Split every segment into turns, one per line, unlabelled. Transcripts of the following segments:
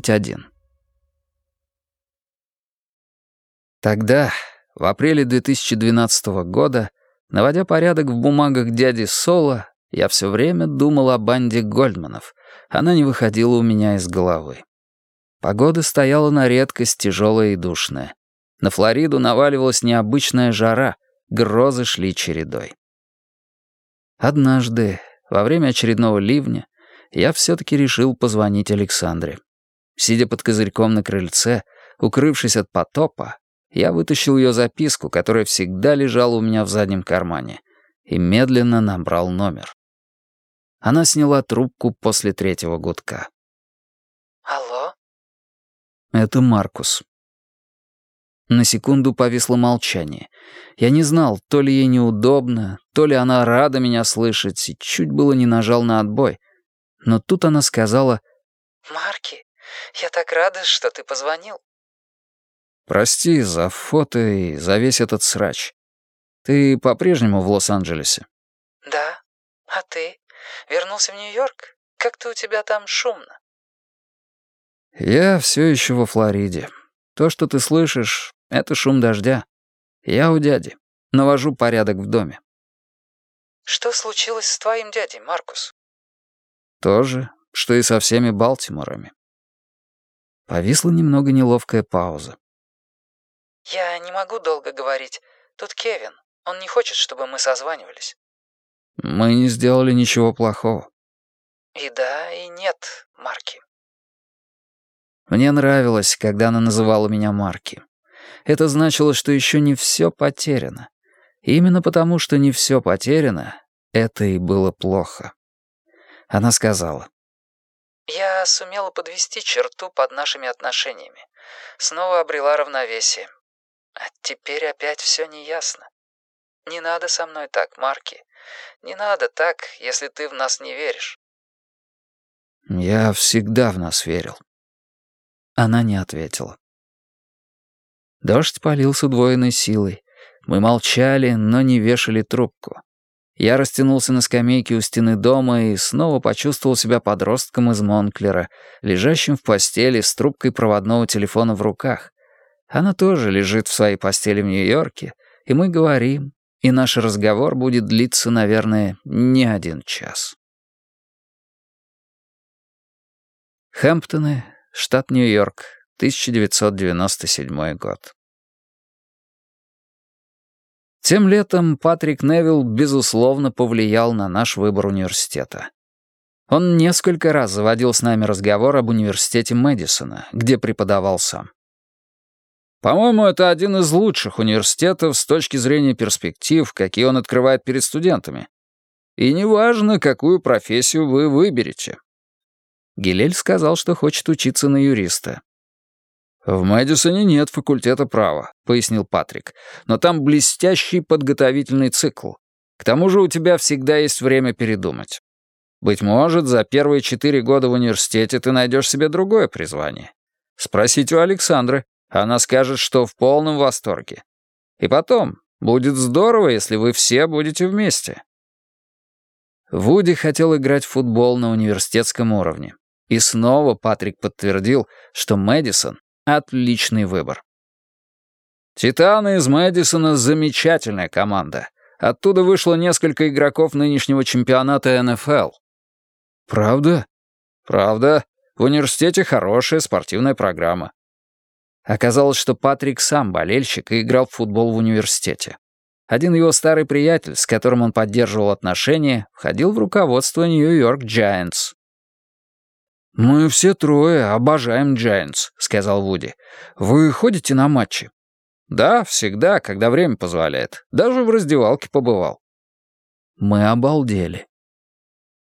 21. Тогда, в апреле 2012 года, наводя порядок в бумагах дяди Соло, я все время думал о банде Гольдманов. Она не выходила у меня из головы. Погода стояла на редкость тяжелая и душная. На Флориду наваливалась необычная жара, грозы шли чередой. Однажды, во время очередного ливня, я все-таки решил позвонить Александре. Сидя под козырьком на крыльце, укрывшись от потопа, я вытащил ее записку, которая всегда лежала у меня в заднем кармане, и медленно набрал номер. Она сняла трубку после третьего гудка.
«Алло?»
«Это Маркус». На секунду повисло молчание. Я не знал, то ли ей неудобно, то ли она рада меня слышать, и чуть было не нажал на отбой. Но тут она сказала
«Марки, я так рада, что ты позвонил».
«Прости за фото и за весь этот срач. Ты по-прежнему в Лос-Анджелесе?»
«Да. А ты? Вернулся в Нью-Йорк? Как-то у тебя там шумно».
«Я все еще во Флориде. То, что ты слышишь, — это шум дождя. Я у дяди. Навожу порядок в доме».
«Что случилось с твоим дядей, Маркус?»
«То же, что и со всеми Балтиморами. Повисла немного неловкая пауза.
«Я не могу долго говорить. Тут Кевин. Он не хочет, чтобы мы созванивались».
«Мы не сделали ничего плохого».
«И да, и нет, Марки».
Мне нравилось, когда она называла меня Марки. Это значило, что еще не все потеряно. И именно потому, что не все потеряно, это и было плохо. Она сказала.
Я сумела подвести черту под нашими отношениями. Снова обрела равновесие. А теперь опять все неясно. Не надо со мной так, Марки. Не надо так, если ты в нас не веришь.
Я всегда в нас верил. Она не ответила. Дождь полил с удвоенной силой. Мы молчали, но не вешали трубку. Я растянулся на скамейке у стены дома и снова почувствовал себя подростком из Монклера, лежащим в постели с трубкой проводного телефона в руках. Она тоже лежит в своей постели в Нью-Йорке, и мы говорим, и наш разговор будет длиться, наверное, не один час. Хэмптоны, штат Нью-Йорк, 1997 год. Тем летом Патрик Невилл, безусловно, повлиял на наш выбор университета. Он несколько раз заводил с нами разговор об университете Мэдисона, где преподавал сам. По-моему, это один из лучших университетов с точки зрения перспектив, какие он открывает перед студентами. И неважно, какую профессию вы выберете. Гилель сказал, что хочет учиться на юриста. «В Мэдисоне нет факультета права», — пояснил Патрик. «Но там блестящий подготовительный цикл. К тому же у тебя всегда есть время передумать. Быть может, за первые четыре года в университете ты найдешь себе другое призвание. Спросите у Александры. Она скажет, что в полном восторге. И потом, будет здорово, если вы все будете вместе». Вуди хотел играть в футбол на университетском уровне. И снова Патрик подтвердил, что Мэдисон Отличный выбор. «Титаны» из Мэдисона — замечательная команда. Оттуда вышло несколько игроков нынешнего чемпионата НФЛ. «Правда?» «Правда. В университете хорошая спортивная программа». Оказалось, что Патрик сам болельщик и играл в футбол в университете. Один его старый приятель, с которым он поддерживал отношения, входил в руководство Нью-Йорк Giants. «Мы все трое обожаем Giants», — сказал Вуди. «Вы ходите на матчи?» «Да, всегда, когда время позволяет. Даже в раздевалке побывал». Мы обалдели.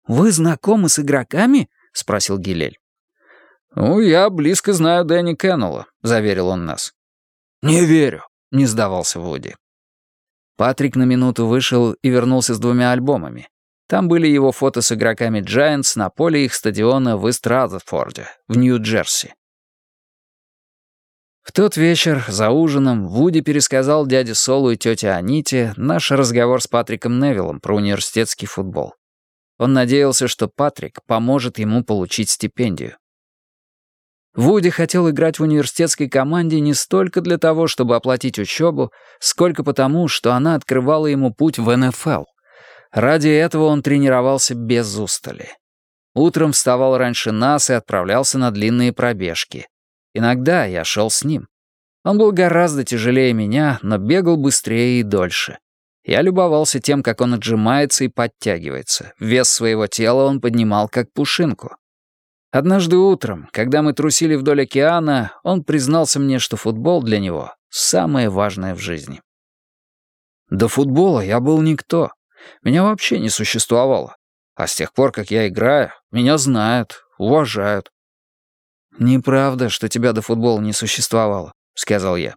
«Вы знакомы с игроками?» — спросил Гилель. «Ну, я близко знаю Дэнни Кеннелла», — заверил он нас. «Не верю», — не сдавался Вуди. Патрик на минуту вышел и вернулся с двумя альбомами. Там были его фото с игроками Giants на поле их стадиона в Ист-Разерфорде, в Нью-Джерси. В тот вечер, за ужином, Вуди пересказал дяде Солу и тете Аните наш разговор с Патриком Невиллом про университетский футбол. Он надеялся, что Патрик поможет ему получить стипендию. Вуди хотел играть в университетской команде не столько для того, чтобы оплатить учебу, сколько потому, что она открывала ему путь в НФЛ. Ради этого он тренировался без устали. Утром вставал раньше нас и отправлялся на длинные пробежки. Иногда я шел с ним. Он был гораздо тяжелее меня, но бегал быстрее и дольше. Я любовался тем, как он отжимается и подтягивается. Вес своего тела он поднимал как пушинку. Однажды утром, когда мы трусили вдоль океана, он признался мне, что футбол для него — самое важное в жизни. До футбола я был никто. Меня вообще не существовало. А с тех пор, как я играю, меня знают, уважают. «Неправда, что тебя до футбола не существовало», — сказал я.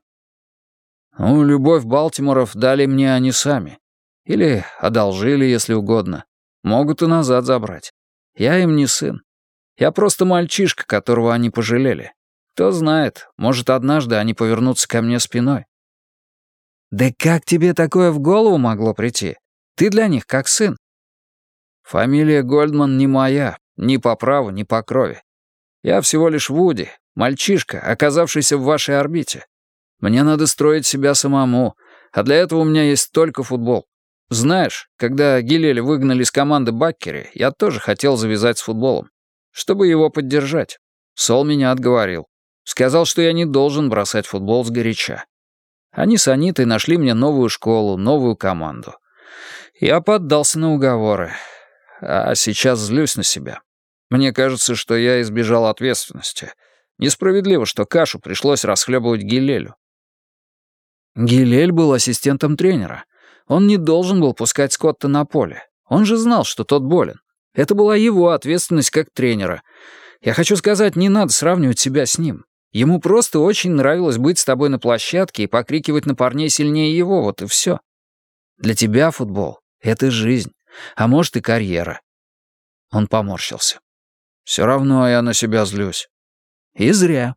«Ну, любовь Балтиморов дали мне они сами. Или одолжили, если угодно. Могут и назад забрать. Я им не сын. Я просто мальчишка, которого они пожалели. Кто знает, может, однажды они повернутся ко мне спиной». «Да как тебе такое в голову могло прийти? Ты для них как сын». «Фамилия Гольдман не моя, ни по праву, ни по крови. Я всего лишь Вуди, мальчишка, оказавшийся в вашей орбите. Мне надо строить себя самому, а для этого у меня есть только футбол. Знаешь, когда Гилеля выгнали из команды Баккери, я тоже хотел завязать с футболом, чтобы его поддержать. Сол меня отговорил. Сказал, что я не должен бросать футбол с горяча. Они с Анитой нашли мне новую школу, новую команду. Я поддался на уговоры. А сейчас злюсь на себя. Мне кажется, что я избежал ответственности. Несправедливо, что кашу пришлось расхлебывать Гилелю. Гилель был ассистентом тренера. Он не должен был пускать Скотта на поле. Он же знал, что тот болен. Это была его ответственность как тренера. Я хочу сказать, не надо сравнивать себя с ним. Ему просто очень нравилось быть с тобой на площадке и покрикивать на парней сильнее его, вот и все. Для тебя футбол — это жизнь, а может и карьера. Он поморщился. Все равно я на себя злюсь. И зря.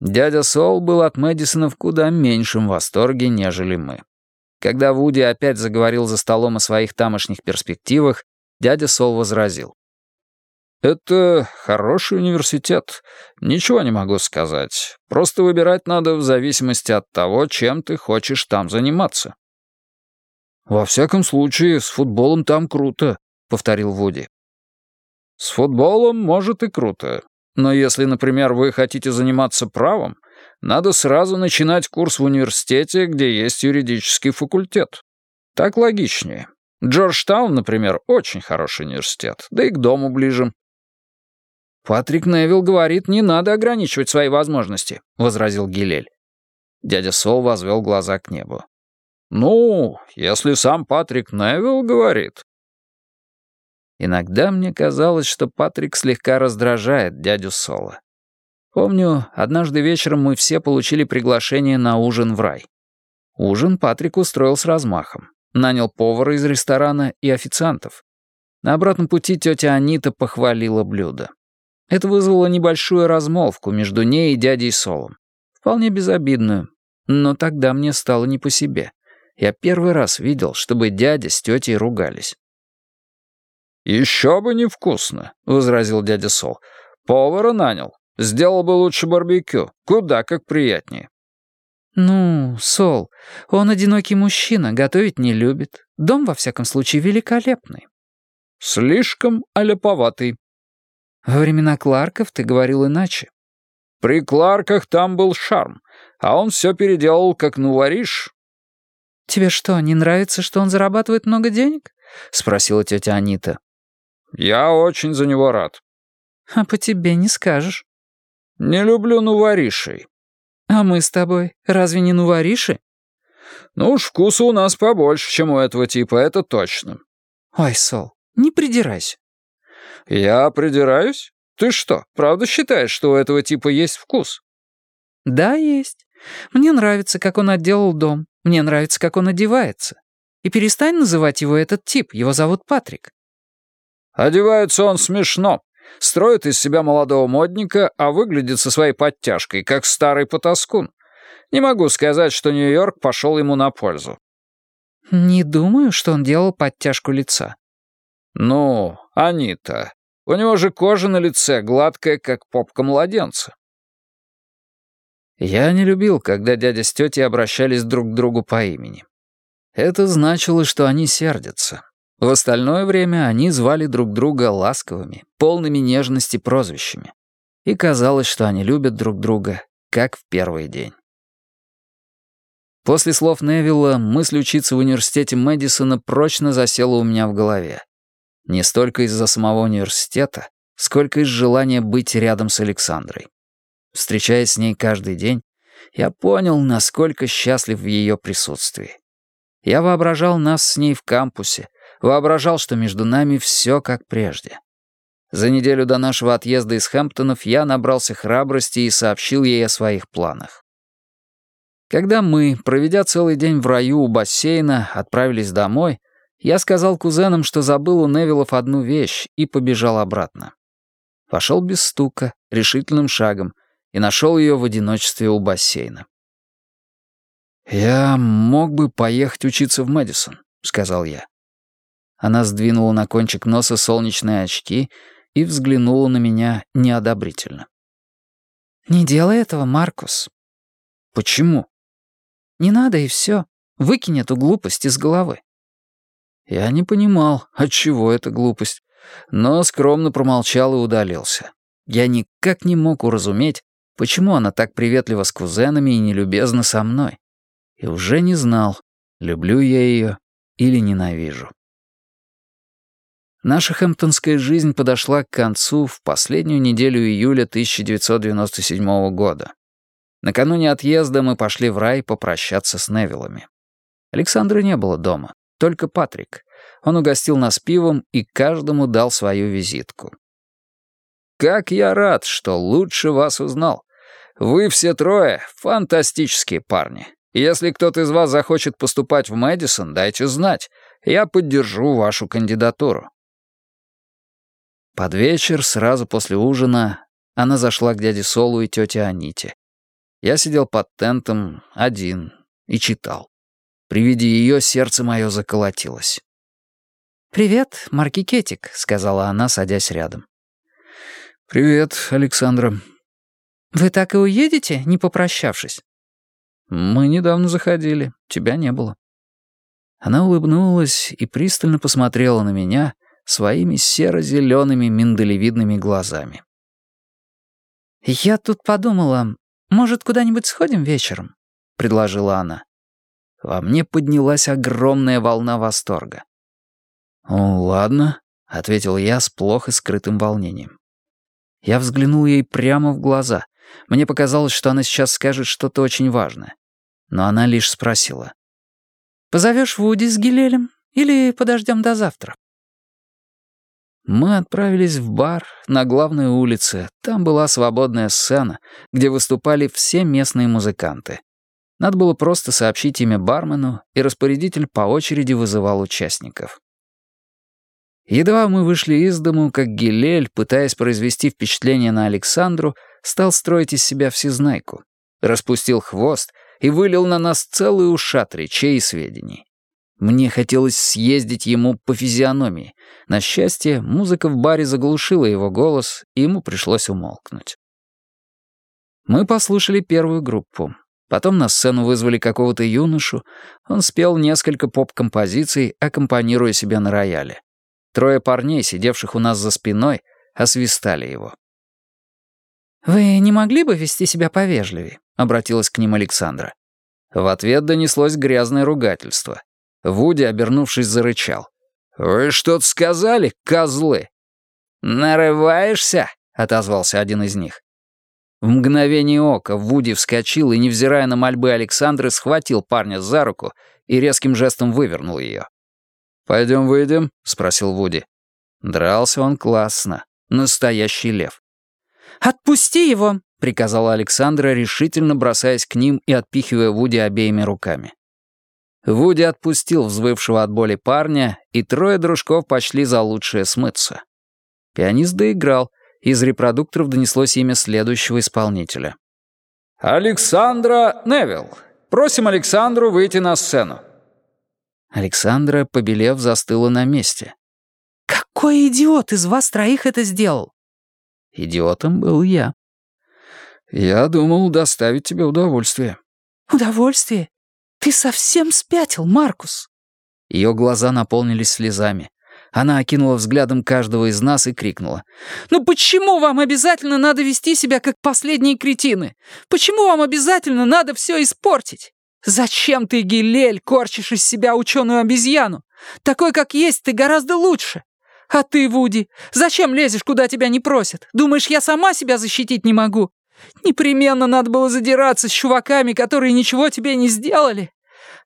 Дядя Сол был от Мэдисона в куда меньшем восторге, нежели мы. Когда Вуди опять заговорил за столом о своих тамошних перспективах, дядя Сол возразил. «Это хороший университет. Ничего не могу сказать. Просто выбирать надо в зависимости от того, чем ты хочешь там заниматься». «Во всяком случае, с футболом там круто», — повторил Вуди. «С футболом, может, и круто. Но если, например, вы хотите заниматься правом, надо сразу начинать курс в университете, где есть юридический факультет. Так логичнее. Джорджтаун, например, очень хороший университет, да и к дому ближе. «Патрик Невилл говорит, не надо ограничивать свои возможности», — возразил Гилель. Дядя Сол возвел глаза к небу. «Ну, если сам Патрик Невилл говорит, Иногда мне казалось, что Патрик слегка раздражает дядю Соло. Помню, однажды вечером мы все получили приглашение на ужин в рай. Ужин Патрик устроил с размахом. Нанял повара из ресторана и официантов. На обратном пути тетя Анита похвалила блюдо. Это вызвало небольшую размолвку между ней и дядей Солом. Вполне безобидную. Но тогда мне стало не по себе. Я первый раз видел, чтобы дядя с тетей ругались. «Еще бы невкусно», — возразил дядя Сол. «Повара нанял. Сделал бы лучше барбекю. Куда как приятнее».
«Ну, Сол, он одинокий мужчина, готовить не любит. Дом, во всяком случае, великолепный».
«Слишком аляповатый».
«Во времена Кларков ты говорил иначе».
«При Кларках там был шарм, а он все переделал, как ну варишь».
«Тебе что, не нравится, что он зарабатывает много денег?» — спросила тетя Анита.
Я очень за него рад.
А по тебе не скажешь.
Не люблю нуворишей.
А мы с тобой разве не нувориши?
Ну уж вкуса у нас побольше, чем у этого типа, это точно.
Ой, Сол, не придирайся.
Я придираюсь? Ты что, правда считаешь, что у этого типа есть вкус?»
«Да, есть. Мне нравится, как он отделал дом. Мне нравится, как он одевается. И перестань называть его этот тип, его зовут Патрик».
«Одевается он смешно. Строит из себя молодого модника, а выглядит со своей подтяжкой, как старый потаскун. Не могу сказать, что Нью-Йорк пошел ему на пользу».
«Не думаю, что он делал подтяжку лица».
«Ну, они-то. У него же кожа на лице гладкая, как попка младенца». Я не любил, когда дядя с тетей обращались друг к другу по имени. Это значило, что они сердятся. В остальное время они звали друг друга ласковыми, полными нежности прозвищами. И казалось, что они любят друг друга, как в первый день. После слов Невилла мысль учиться в университете Мэдисона прочно засела у меня в голове. Не столько из-за самого университета, сколько из желания быть рядом с Александрой. Встречаясь с ней каждый день, я понял, насколько счастлив в ее присутствии. Я воображал нас с ней в кампусе, воображал, что между нами все как прежде. За неделю до нашего отъезда из Хэмптонов я набрался храбрости и сообщил ей о своих планах. Когда мы, проведя целый день в раю у бассейна, отправились домой, я сказал кузенам, что забыл у Невилов одну вещь и побежал обратно. Пошел без стука, решительным шагом — и нашел ее в одиночестве у бассейна. «Я мог бы поехать учиться в Мэдисон», — сказал я. Она сдвинула на кончик носа солнечные очки и взглянула на меня неодобрительно.
«Не делай этого, Маркус».
«Почему?»
«Не надо, и все. Выкинь эту глупость из головы».
Я не понимал, отчего эта глупость, но скромно промолчал и удалился. Я никак не мог уразуметь, Почему она так приветлива с кузенами и нелюбезна со мной? И уже не знал, люблю я ее или ненавижу. Наша хэмптонская жизнь подошла к концу в последнюю неделю июля 1997 года. Накануне отъезда мы пошли в рай попрощаться с Невиллами. Александра не было дома, только Патрик. Он угостил нас пивом и каждому дал свою визитку. «Как я рад, что лучше вас узнал. Вы все трое — фантастические парни. Если кто-то из вас захочет поступать в Мэдисон, дайте знать. Я поддержу вашу кандидатуру». Под вечер, сразу после ужина, она зашла к дяде Солу и тете Аните. Я сидел под тентом один и читал. При виде ее сердце мое заколотилось.
«Привет, Марки Кетик», — сказала она, садясь рядом.
«Привет, Александра»,
«Вы так и уедете, не попрощавшись?»
«Мы недавно заходили. Тебя не было». Она улыбнулась и пристально посмотрела на меня своими серо-зелеными миндалевидными глазами.
«Я тут подумала, может, куда-нибудь сходим вечером?» — предложила она.
Во мне поднялась огромная волна восторга. «Ладно», — ответил я с плохо скрытым волнением. Я взглянул ей прямо в глаза, мне показалось, что она сейчас скажет что-то очень важное. Но она лишь спросила.
«Позовешь Вуди с Гилелем или подождем до завтра?»
Мы отправились в бар на главной улице. Там была свободная сцена, где выступали все местные музыканты. Надо было просто сообщить имя бармену, и распорядитель по очереди вызывал участников. Едва мы вышли из дому, как Гилель, пытаясь произвести впечатление на Александру, стал строить из себя всезнайку, распустил хвост и вылил на нас целый ушат речей и сведений. Мне хотелось съездить ему по физиономии. На счастье, музыка в баре заглушила его голос, и ему пришлось умолкнуть. Мы послушали первую группу. Потом на сцену вызвали какого-то юношу. Он спел несколько поп-композиций, аккомпанируя себе на рояле. Трое парней, сидевших у нас за спиной, освистали его.
«Вы не могли бы вести себя повежливее?» — обратилась к ним Александра.
В ответ донеслось грязное ругательство. Вуди, обернувшись, зарычал. «Вы что-то сказали, козлы?»
«Нарываешься?» — отозвался один из них. В мгновение ока Вуди вскочил и, невзирая на мольбы Александры, схватил парня за руку и резким жестом вывернул ее.
«Пойдем выйдем?» — спросил Вуди. Дрался он классно. Настоящий лев.
«Отпусти его!»
— приказала Александра, решительно бросаясь к ним и отпихивая Вуди обеими руками. Вуди отпустил взвывшего от боли парня, и трое дружков пошли за лучшее смыться. Пианист доиграл, из репродукторов донеслось имя следующего исполнителя. «Александра Невилл. Просим Александру выйти на сцену». Александра, побелев, застыла на месте.
«Какой идиот из вас троих это сделал?»
Идиотом был я. «Я думал доставить тебе удовольствие».
«Удовольствие? Ты совсем спятил, Маркус?»
Ее глаза наполнились слезами. Она окинула взглядом каждого из нас и крикнула.
«Ну почему вам обязательно надо вести себя как последние кретины? Почему вам обязательно надо все испортить? Зачем ты, Гилель, корчишь из себя ученую обезьяну? Такой, как есть, ты гораздо лучше. А ты, Вуди, зачем лезешь, куда тебя не просят? Думаешь, я сама себя защитить не могу? Непременно надо было задираться с чуваками, которые ничего тебе не сделали.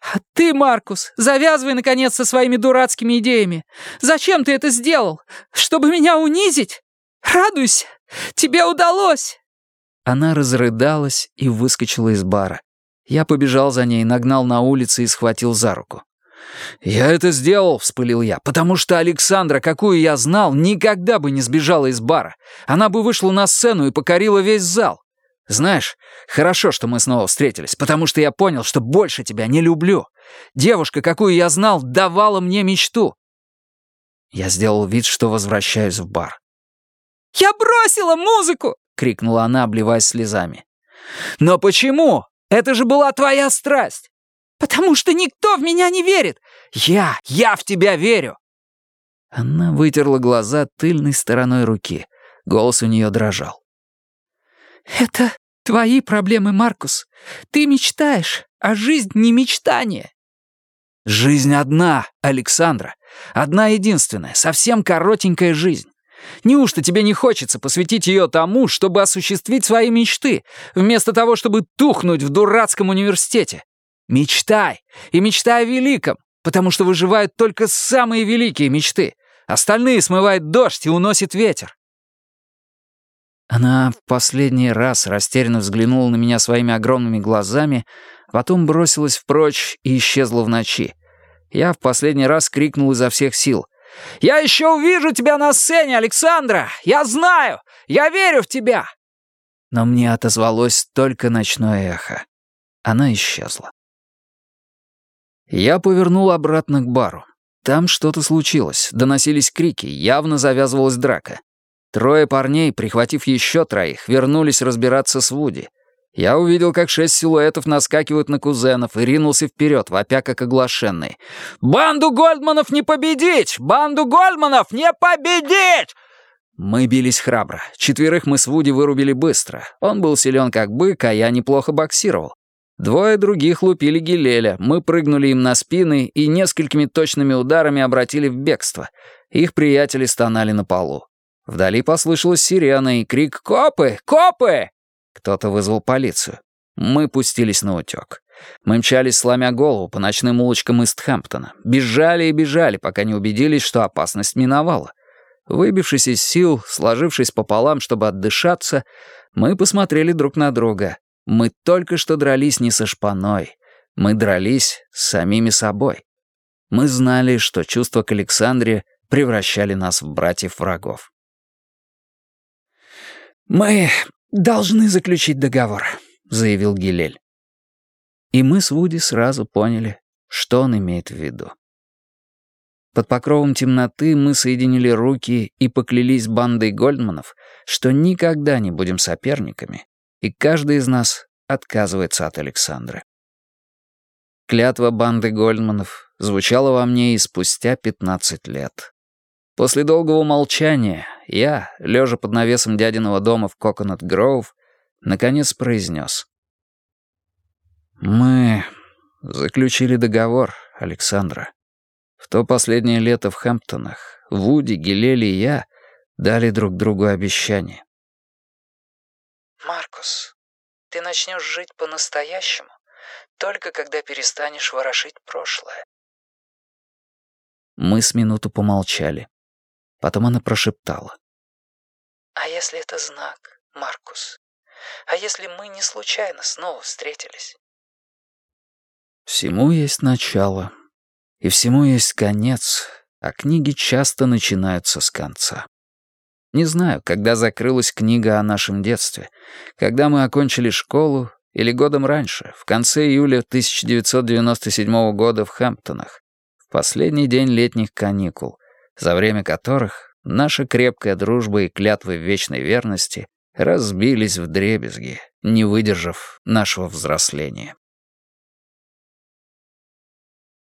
А ты, Маркус, завязывай, наконец, со своими дурацкими идеями. Зачем ты это сделал? Чтобы меня унизить? Радуйся, тебе удалось!»
Она разрыдалась и выскочила из бара. Я побежал за ней, нагнал на улице и схватил за руку. «Я это сделал», — вспылил я, «потому что Александра, какую я знал, никогда бы не сбежала из бара. Она бы вышла на сцену и покорила весь зал. Знаешь, хорошо, что мы снова встретились, потому что я понял, что больше тебя не люблю. Девушка, какую я знал, давала мне мечту. Я сделал вид, что возвращаюсь в бар.
«Я бросила музыку!»
— крикнула она, обливаясь слезами. «Но почему? Это же была твоя страсть!»
«Потому что никто в меня не верит!
Я, я в тебя верю!» Она вытерла глаза тыльной стороной руки. Голос у нее дрожал.
«Это твои проблемы, Маркус. Ты мечтаешь, а жизнь не мечтание».
«Жизнь одна, Александра. Одна единственная, совсем коротенькая жизнь. Неужто тебе не хочется посвятить ее тому, чтобы осуществить свои мечты, вместо того, чтобы тухнуть в дурацком университете? Мечтай, и мечтай о великом, потому что выживают только самые великие мечты. Остальные смывает дождь и уносит ветер. Она в последний раз растерянно взглянула на меня своими огромными глазами, потом бросилась впрочь и исчезла в ночи. Я в последний раз крикнул изо всех сил. «Я еще увижу тебя на сцене, Александра! Я знаю! Я верю в тебя!» Но мне отозвалось только ночное эхо. Она исчезла. Я повернул обратно к бару. Там что-то случилось, доносились крики, явно завязывалась драка. Трое парней, прихватив еще троих, вернулись разбираться с Вуди. Я увидел, как шесть силуэтов наскакивают на кузенов и ринулся вперед, вопя как оглашенный. «Банду Гольдманов не победить! Банду Гольдманов не победить!» Мы бились храбро. Четверых мы с Вуди вырубили быстро. Он был силен как бык, а я неплохо боксировал. Двое других лупили Гилеля, мы прыгнули им на спины и несколькими точными ударами обратили в бегство. Их приятели стонали на полу. Вдали послышалась сирена и крик «Копы! Копы!». Кто-то вызвал полицию. Мы пустились на утёк. Мы мчались, сломя голову по ночным улочкам Истхэмптона. Бежали и бежали, пока не убедились, что опасность миновала. Выбившись из сил, сложившись пополам, чтобы отдышаться, мы посмотрели друг на друга. Мы только что дрались не со шпаной. Мы дрались с самими собой. Мы знали, что чувства к Александре превращали нас в братьев-врагов. «Мы должны заключить договор», — заявил Гилель. И мы с Вуди сразу поняли, что он имеет в виду. Под покровом темноты мы соединили руки и поклялись бандой Гольдманов, что никогда не будем соперниками, и каждый из нас отказывается от Александры. Клятва банды Гольдманов звучала во мне и спустя 15 лет. После долгого молчания я, лежа под навесом дядиного дома в Коконат Гроув, наконец произнес. «Мы заключили договор, Александра. В то последнее лето в Хэмптонах Вуди, Гилели и я дали друг другу обещание».
«Маркус, ты начнешь жить по-настоящему, только когда перестанешь ворошить прошлое».
Мы с минуту помолчали. Потом она прошептала.
«А если это знак? Маркус? А если мы не случайно снова встретились?
Всему есть начало, и всему есть конец, а книги часто начинаются с конца. Не знаю, когда закрылась книга о нашем детстве, когда мы окончили школу или годом раньше, в конце июля 1997 года в Хэмптонах, в последний день летних каникул, за время которых наша крепкая дружба и клятвы вечной верности разбились в дребезги, не выдержав нашего взросления.